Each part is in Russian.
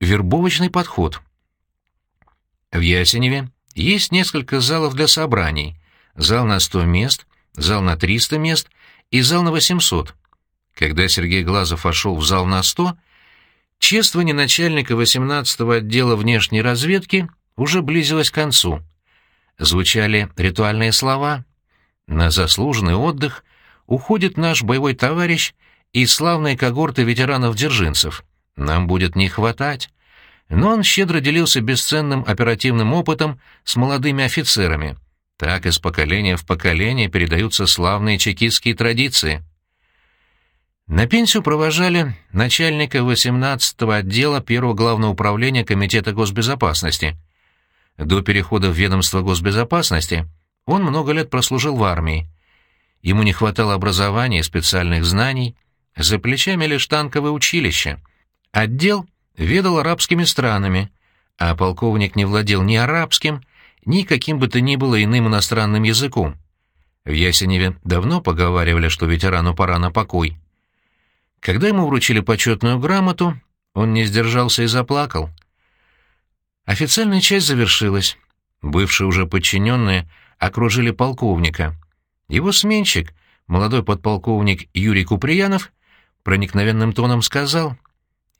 вербовочный подход. В Ясеневе есть несколько залов для собраний. Зал на 100 мест, зал на 300 мест и зал на 800. Когда Сергей Глазов вошел в зал на 100, чествование начальника 18-го отдела внешней разведки уже близилось к концу. Звучали ритуальные слова. На заслуженный отдых уходит наш боевой товарищ и славные когорты ветеранов-дзержинцев. Нам будет не хватать. Но он щедро делился бесценным оперативным опытом с молодыми офицерами. Так из поколения в поколение передаются славные чекистские традиции. На пенсию провожали начальника 18-го отдела 1-го главного управления Комитета госбезопасности. До перехода в ведомство госбезопасности он много лет прослужил в армии. Ему не хватало образования и специальных знаний, за плечами лишь танковое училище. Отдел ведал арабскими странами, а полковник не владел ни арабским, ни каким бы то ни было иным иностранным языком. В Ясеневе давно поговаривали, что ветерану пора на покой. Когда ему вручили почетную грамоту, он не сдержался и заплакал. Официальная часть завершилась. Бывшие уже подчиненные окружили полковника. Его сменщик, молодой подполковник Юрий Куприянов, проникновенным тоном сказал,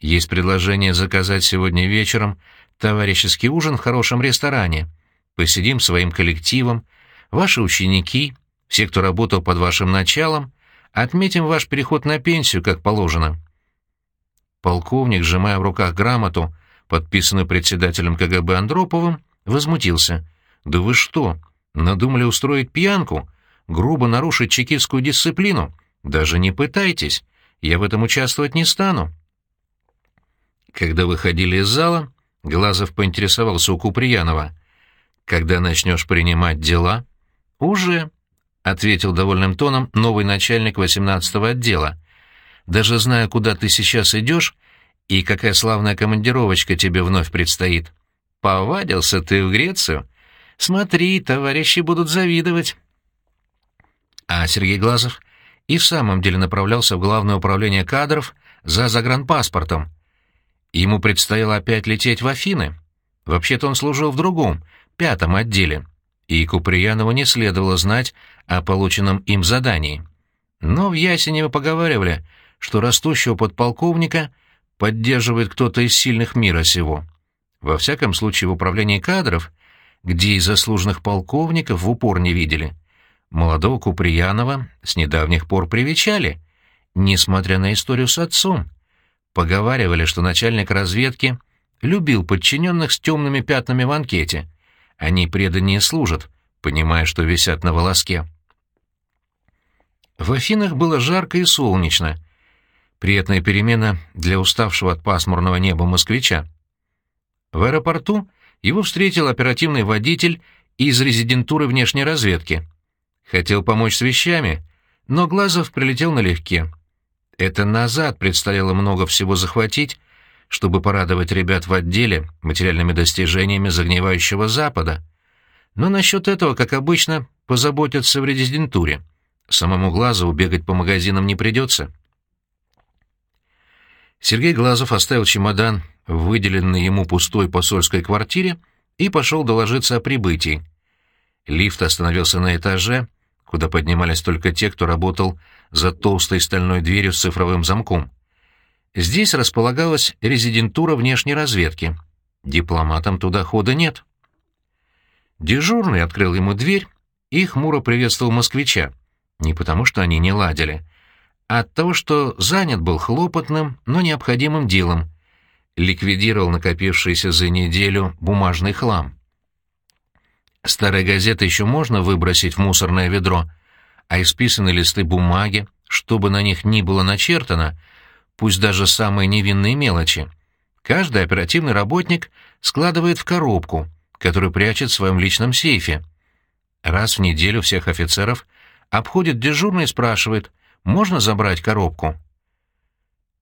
«Есть предложение заказать сегодня вечером товарищеский ужин в хорошем ресторане. Посидим своим коллективом, ваши ученики, все, кто работал под вашим началом, Отметим ваш переход на пенсию, как положено». Полковник, сжимая в руках грамоту, подписанную председателем КГБ Андроповым, возмутился. «Да вы что, надумали устроить пьянку? Грубо нарушить чекистскую дисциплину? Даже не пытайтесь, я в этом участвовать не стану». Когда выходили из зала, Глазов поинтересовался у Куприянова. «Когда начнешь принимать дела?» «Уже», — ответил довольным тоном новый начальник 18-го отдела. «Даже зная, куда ты сейчас идешь и какая славная командировочка тебе вновь предстоит. Повадился ты в Грецию? Смотри, товарищи будут завидовать». А Сергей Глазов и в самом деле направлялся в Главное управление кадров за загранпаспортом. Ему предстояло опять лететь в Афины. Вообще-то он служил в другом, пятом отделе и Куприянову не следовало знать о полученном им задании. Но в Ясеневе поговаривали, что растущего подполковника поддерживает кто-то из сильных мира сего. Во всяком случае, в управлении кадров, где и заслуженных полковников в упор не видели, молодого Куприянова с недавних пор привечали, несмотря на историю с отцом. Поговаривали, что начальник разведки любил подчиненных с темными пятнами в анкете — они преданнее служат, понимая, что висят на волоске. В Афинах было жарко и солнечно. Приятная перемена для уставшего от пасмурного неба москвича. В аэропорту его встретил оперативный водитель из резидентуры внешней разведки. Хотел помочь с вещами, но Глазов прилетел налегке. Это назад предстояло много всего захватить, чтобы порадовать ребят в отделе материальными достижениями загнивающего Запада. Но насчет этого, как обычно, позаботятся в резидентуре. Самому Глазову бегать по магазинам не придется. Сергей Глазов оставил чемодан в выделенной ему пустой посольской квартире и пошел доложиться о прибытии. Лифт остановился на этаже, куда поднимались только те, кто работал за толстой стальной дверью с цифровым замком. Здесь располагалась резидентура внешней разведки. Дипломатам туда хода нет. Дежурный открыл ему дверь и хмуро приветствовал москвича. Не потому, что они не ладили, а от того, что занят был хлопотным, но необходимым делом. Ликвидировал накопившийся за неделю бумажный хлам. Старые газеты еще можно выбросить в мусорное ведро, а исписанные листы бумаги, чтобы на них ни было начертано, пусть даже самые невинные мелочи, каждый оперативный работник складывает в коробку, которую прячет в своем личном сейфе. Раз в неделю всех офицеров обходит дежурный и спрашивает, можно забрать коробку?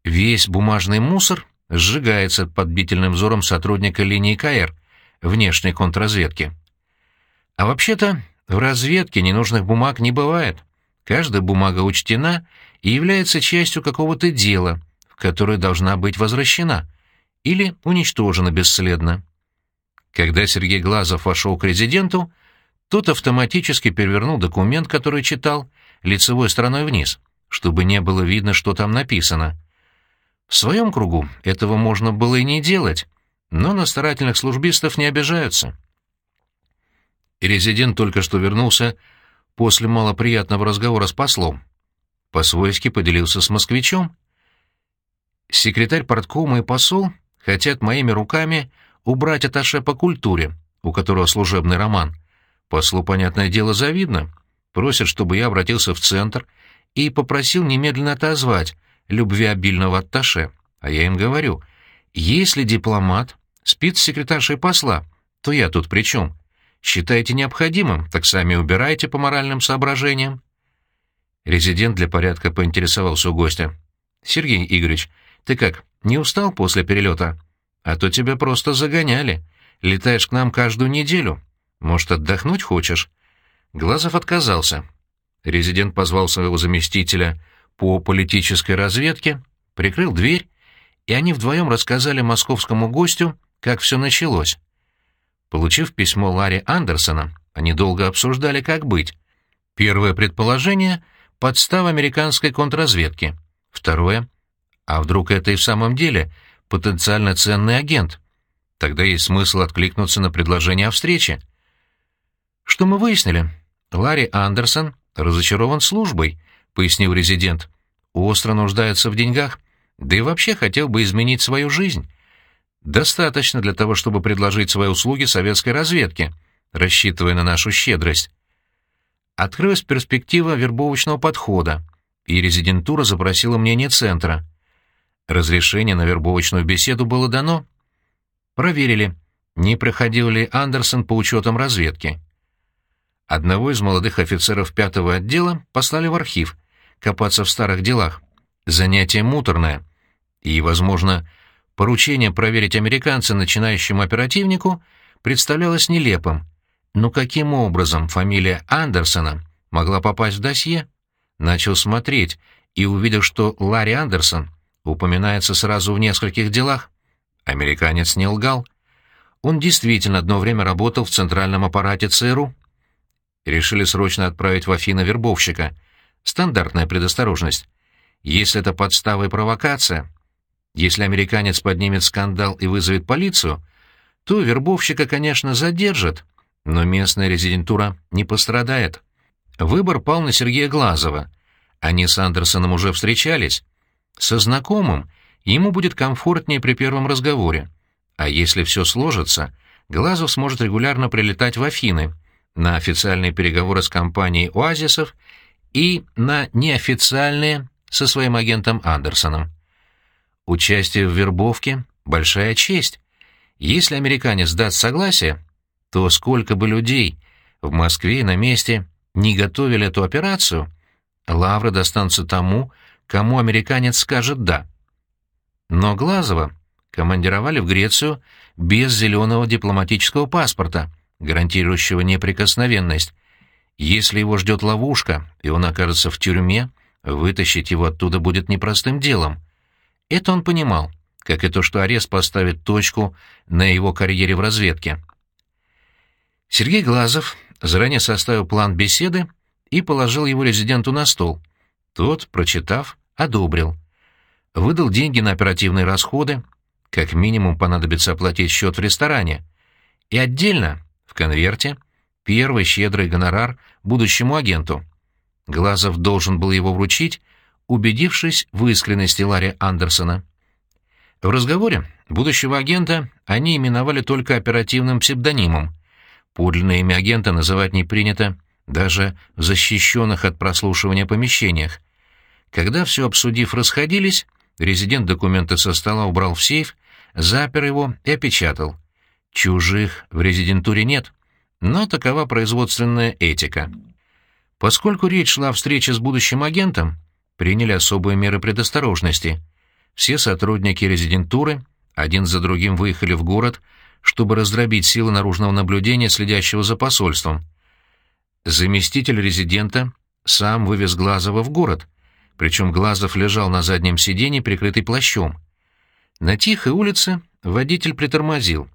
Весь бумажный мусор сжигается под бдительным взором сотрудника линии КР, внешней контрразведки. А вообще-то в разведке ненужных бумаг не бывает. Каждая бумага учтена и является частью какого-то дела, которая должна быть возвращена. или уничтожено бесследно. Когда Сергей Глазов вошел к резиденту, тот автоматически перевернул документ, который читал, лицевой стороной вниз, чтобы не было видно, что там написано. В своем кругу этого можно было и не делать, но на старательных службистов не обижаются. Резидент только что вернулся после малоприятного разговора с послом. По-свойски поделился с москвичом. Секретарь порткома и посол хотят моими руками убрать аташе по культуре, у которого служебный роман. Послу, понятное дело, завидно. Просят, чтобы я обратился в центр и попросил немедленно отозвать любвеобильного атташе. А я им говорю, если дипломат спит с секретаршей посла, то я тут при чем? Считаете необходимым, так сами убирайте по моральным соображениям. Резидент для порядка поинтересовался у гостя. «Сергей Игоревич, ты как, не устал после перелета? А то тебя просто загоняли. Летаешь к нам каждую неделю. Может, отдохнуть хочешь?» Глазов отказался. Резидент позвал своего заместителя по политической разведке, прикрыл дверь, и они вдвоем рассказали московскому гостю, как все началось. Получив письмо Ларри Андерсона, они долго обсуждали, как быть. Первое предположение — подстава американской контрразведки. Второе — а вдруг это и в самом деле потенциально ценный агент? Тогда есть смысл откликнуться на предложение о встрече. Что мы выяснили? Ларри Андерсон разочарован службой, пояснил резидент. Остро нуждается в деньгах, да и вообще хотел бы изменить свою жизнь. Достаточно для того, чтобы предложить свои услуги советской разведке, рассчитывая на нашу щедрость. Открылась перспектива вербовочного подхода, и резидентура запросила мнение центра. Разрешение на вербовочную беседу было дано. Проверили, не проходил ли Андерсон по учетам разведки. Одного из молодых офицеров пятого отдела послали в архив, копаться в старых делах. Занятие муторное. И, возможно, Поручение проверить американца начинающему оперативнику представлялось нелепым. Но каким образом фамилия Андерсона могла попасть в досье? Начал смотреть и увидел, что Ларри Андерсон упоминается сразу в нескольких делах. Американец не лгал. Он действительно одно время работал в центральном аппарате ЦРУ. Решили срочно отправить в Афины вербовщика. Стандартная предосторожность. Если это подстава и провокация, если американец поднимет скандал и вызовет полицию, то вербовщика, конечно, задержат, но местная резидентура не пострадает. Выбор пал на Сергея Глазова. Они с Андерсоном уже встречались. Со знакомым ему будет комфортнее при первом разговоре. А если все сложится, Глазов сможет регулярно прилетать в Афины на официальные переговоры с компанией «Оазисов» и на неофициальные со своим агентом Андерсоном. Участие в вербовке — большая честь. Если американец даст согласие, то сколько бы людей в Москве на месте не готовили эту операцию, лавры достанутся тому, кому американец скажет «да». Но Глазова командировали в Грецию без зеленого дипломатического паспорта, гарантирующего неприкосновенность. Если его ждет ловушка, и он окажется в тюрьме, вытащить его оттуда будет непростым делом. Это он понимал, как и то, что арест поставит точку на его карьере в разведке. Сергей Глазов заранее составил план беседы и положил его резиденту на стол. Тот, прочитав, одобрил. Выдал деньги на оперативные расходы, как минимум понадобится оплатить счет в ресторане, и отдельно, в конверте, первый щедрый гонорар будущему агенту. Глазов должен был его вручить убедившись в искренности Ларри Андерсона. В разговоре будущего агента они именовали только оперативным псевдонимом. Подлинное имя агента называть не принято даже в защищенных от прослушивания помещениях. Когда все обсудив расходились, резидент документы со стола убрал в сейф, запер его и опечатал. Чужих в резидентуре нет, но такова производственная этика. Поскольку речь шла о встрече с будущим агентом, приняли особые меры предосторожности. Все сотрудники резидентуры один за другим выехали в город, чтобы раздробить силы наружного наблюдения, следящего за посольством. Заместитель резидента сам вывез Глазова в город, причем Глазов лежал на заднем сиденье, прикрытый плащом. На тихой улице водитель притормозил.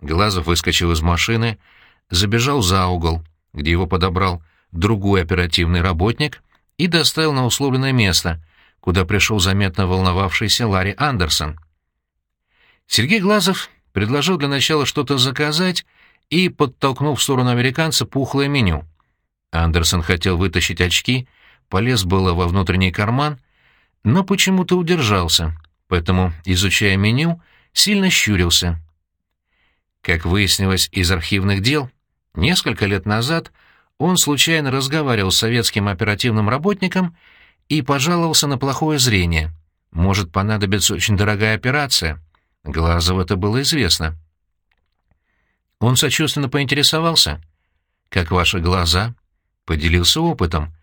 Глазов выскочил из машины, забежал за угол, где его подобрал другой оперативный работник и доставил на условленное место, куда пришел заметно волновавшийся Ларри Андерсон. Сергей Глазов предложил для начала что-то заказать и подтолкнул в сторону американца пухлое меню. Андерсон хотел вытащить очки, полез было во внутренний карман, но почему-то удержался, поэтому, изучая меню, сильно щурился. Как выяснилось из архивных дел, несколько лет назад он случайно разговаривал с советским оперативным работником и пожаловался на плохое зрение. Может понадобиться очень дорогая операция. Глазову это было известно. Он сочувственно поинтересовался. «Как ваши глаза?» Поделился опытом.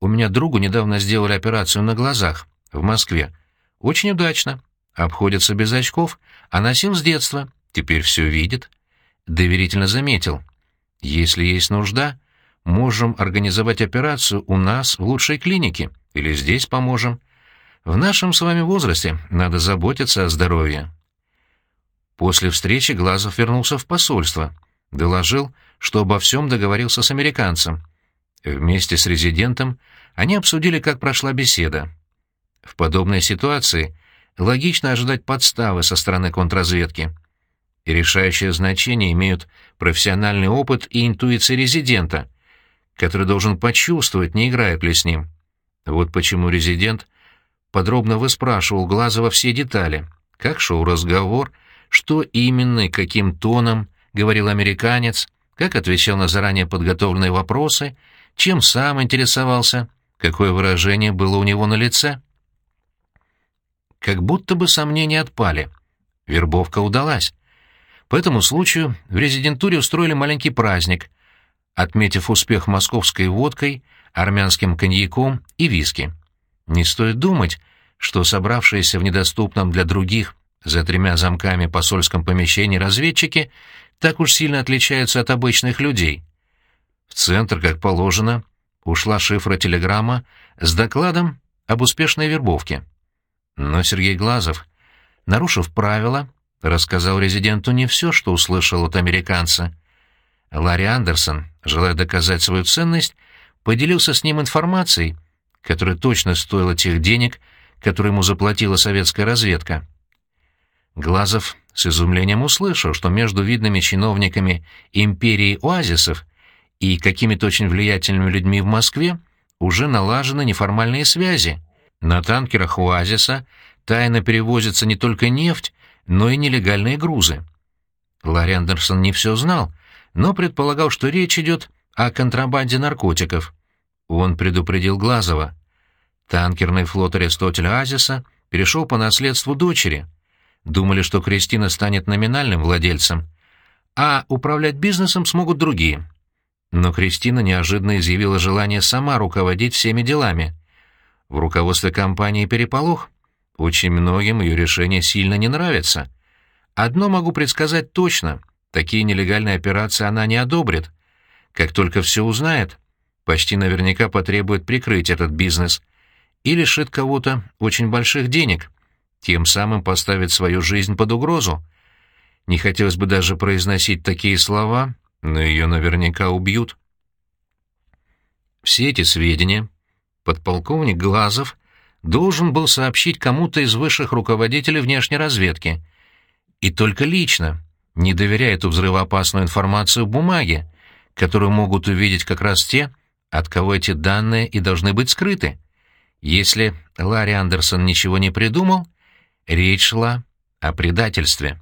«У меня другу недавно сделали операцию на глазах, в Москве. Очень удачно. Обходится без очков, а носил с детства. Теперь все видит». Доверительно заметил. «Если есть нужда, можем организовать операцию у нас в лучшей клинике или здесь поможем. В нашем с вами возрасте надо заботиться о здоровье». После встречи Глазов вернулся в посольство, доложил, что обо всем договорился с американцем. Вместе с резидентом они обсудили, как прошла беседа. В подобной ситуации логично ожидать подставы со стороны контрразведки. И решающее значение имеют профессиональный опыт и интуиция резидента, который должен почувствовать, не играет ли с ним. Вот почему резидент подробно выспрашивал Глазова все детали, как шел разговор, что именно и каким тоном говорил американец, как отвечал на заранее подготовленные вопросы, чем сам интересовался, какое выражение было у него на лице. Как будто бы сомнения отпали. Вербовка удалась. По этому случаю в резидентуре устроили маленький праздник, отметив успех московской водкой, армянским коньяком и виски. Не стоит думать, что собравшиеся в недоступном для других за тремя замками посольском помещении разведчики так уж сильно отличаются от обычных людей. В центр, как положено, ушла шифра телеграмма с докладом об успешной вербовке. Но Сергей Глазов, нарушив правила, рассказал резиденту не все, что услышал от американца. Ларри Андерсон, желая доказать свою ценность, поделился с ним информацией, которая точно стоила тех денег, которые ему заплатила советская разведка. Глазов с изумлением услышал, что между видными чиновниками империи оазисов и какими-то очень влиятельными людьми в Москве уже налажены неформальные связи. На танкерах оазиса тайно перевозится не только нефть, но и нелегальные грузы. Ларри Андерсон не все знал, но предполагал, что речь идет о контрабанде наркотиков. Он предупредил Глазова. Танкерный флот Аристотеля Азиса перешел по наследству дочери — Думали, что Кристина станет номинальным владельцем, а управлять бизнесом смогут другие. Но Кристина неожиданно изъявила желание сама руководить всеми делами. В руководстве компании переполох. Очень многим ее решение сильно не нравится. Одно могу предсказать точно — такие нелегальные операции она не одобрит. Как только все узнает, почти наверняка потребует прикрыть этот бизнес и лишит кого-то очень больших денег тем самым поставит свою жизнь под угрозу. Не хотелось бы даже произносить такие слова, но ее наверняка убьют. Все эти сведения подполковник Глазов должен был сообщить кому-то из высших руководителей внешней разведки. И только лично, не доверяя эту взрывоопасную информацию бумаге, которую могут увидеть как раз те, от кого эти данные и должны быть скрыты. Если Ларри Андерсон ничего не придумал, Речь шла о предательстве.